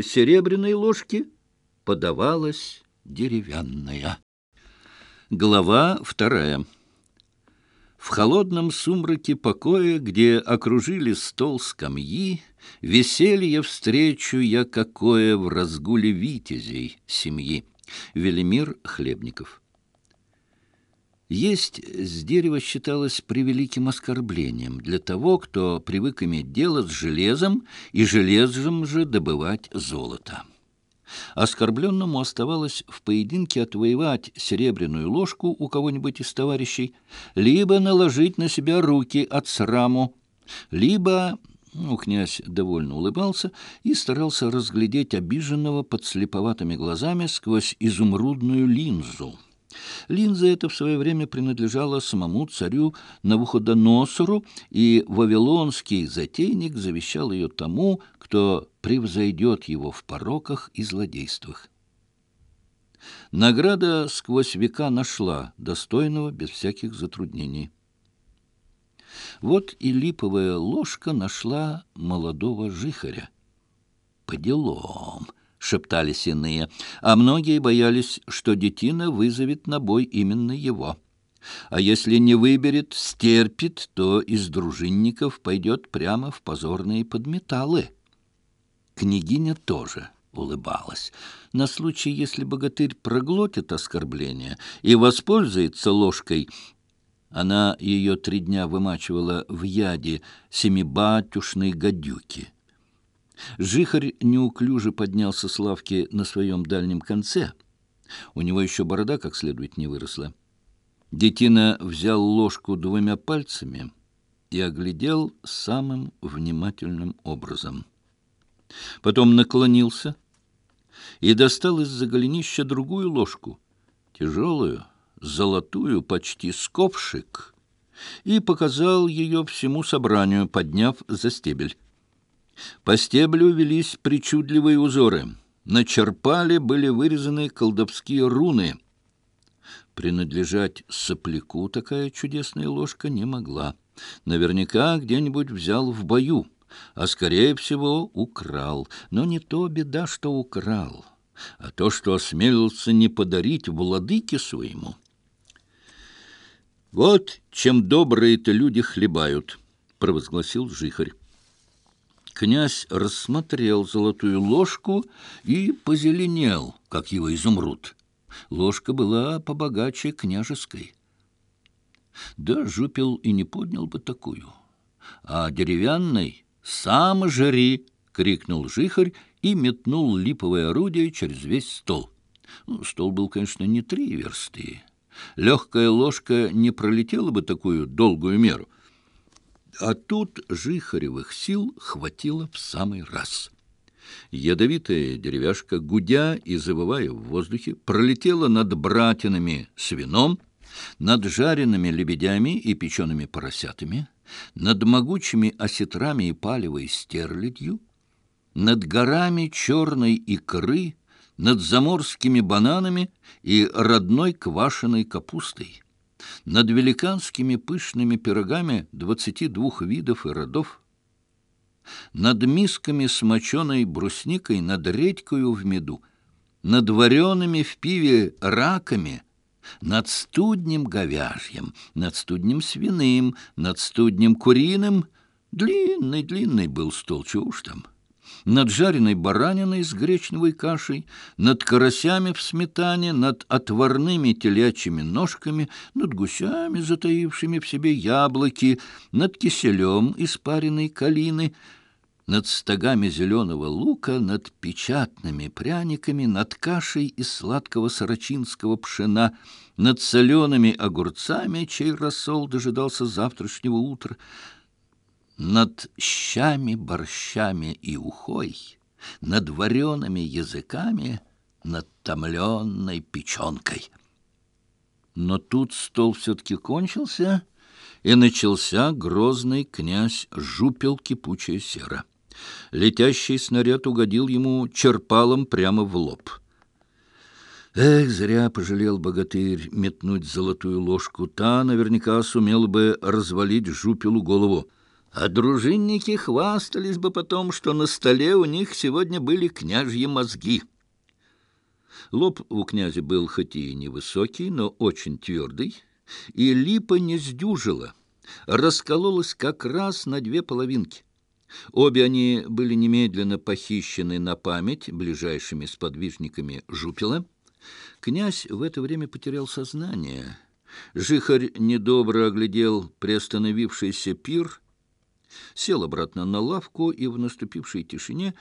серебряной ложки подавалась деревянная. Глава вторая. В холодном сумраке покоя, где окружили стол скамьи, веселье встречу я какое в разгуле витязей семьи. Велимир Хлебников. Есть с дерева считалось превеликим оскорблением для того, кто привык иметь дело с железом и железом же добывать золото. Оскорбленному оставалось в поединке отвоевать серебряную ложку у кого-нибудь из товарищей, либо наложить на себя руки от сраму, либо... Ну, князь довольно улыбался и старался разглядеть обиженного под слеповатыми глазами сквозь изумрудную линзу. Линза эта в свое время принадлежала самому царю Навуходоносору, и вавилонский затейник завещал ее тому, кто превзойдет его в пороках и злодействах. Награда сквозь века нашла достойного без всяких затруднений. Вот и липовая ложка нашла молодого жихаря. По делам шептались иные, а многие боялись, что детина вызовет на бой именно его. А если не выберет, стерпит, то из дружинников пойдет прямо в позорные подметалы. Княгиня тоже улыбалась. На случай, если богатырь проглотит оскорбление и воспользуется ложкой, она ее три дня вымачивала в яде семибатюшной гадюки — Жихарь неуклюже поднялся с лавки на своем дальнем конце. У него еще борода как следует не выросла. Детина взял ложку двумя пальцами и оглядел самым внимательным образом. Потом наклонился и достал из-за голенища другую ложку, тяжелую, золотую, почти с и показал ее всему собранию, подняв за стебель. По стеблю велись причудливые узоры. На черпале были вырезаны колдовские руны. Принадлежать сопляку такая чудесная ложка не могла. Наверняка где-нибудь взял в бою, а, скорее всего, украл. Но не то беда, что украл, а то, что осмелился не подарить владыке своему. «Вот чем добрые-то люди хлебают», — провозгласил жихарь. Князь рассмотрел золотую ложку и позеленел, как его изумруд. Ложка была побогаче княжеской. Да жупел и не поднял бы такую. А деревянной «Сам жри!» — крикнул жихарь и метнул липовое орудие через весь стол. Ну, стол был, конечно, не три версты. Легкая ложка не пролетела бы такую долгую меру — А тут Жихаревых сил хватило в самый раз. Ядовитая деревяшка, гудя и завывая в воздухе, пролетела над братинами с вином, над жареными лебедями и печеными поросятами, над могучими осетрами и палевой стерлядью, над горами черной икры, над заморскими бананами и родной квашеной капустой над великанскими пышными пирогами двадцати двух видов и родов, над мисками с моченой брусникой, над редькою в меду, над вареными в пиве раками, над студнем говяжьим, над студнем свиным, над студнем куриным. Длинный-длинный был стол, чего уж там над жареной бараниной с гречневой кашей, над карасями в сметане, над отварными телячьими ножками, над гусями, затаившими в себе яблоки, над киселем испаренной калины, над стогами зеленого лука, над печатными пряниками, над кашей из сладкого сорочинского пшена, над солеными огурцами, чей рассол дожидался завтрашнего утра, над щами, борщами и ухой, над вареными языками, над томленной печенкой. Но тут стол все-таки кончился, и начался грозный князь Жупел кипучая сера. Летящий снаряд угодил ему черпалом прямо в лоб. Эх, зря пожалел богатырь метнуть золотую ложку. Та наверняка сумела бы развалить Жупелу голову. А А дружинники хвастались бы потом, что на столе у них сегодня были княжьи мозги. Лоб у князя был хоть и невысокий, но очень твердый, и липа не сдюжила, раскололась как раз на две половинки. Обе они были немедленно похищены на память ближайшими сподвижниками Жупила. Князь в это время потерял сознание. Жихарь недобро оглядел приостановившийся пир — сел обратно на лавку и в наступившей тишине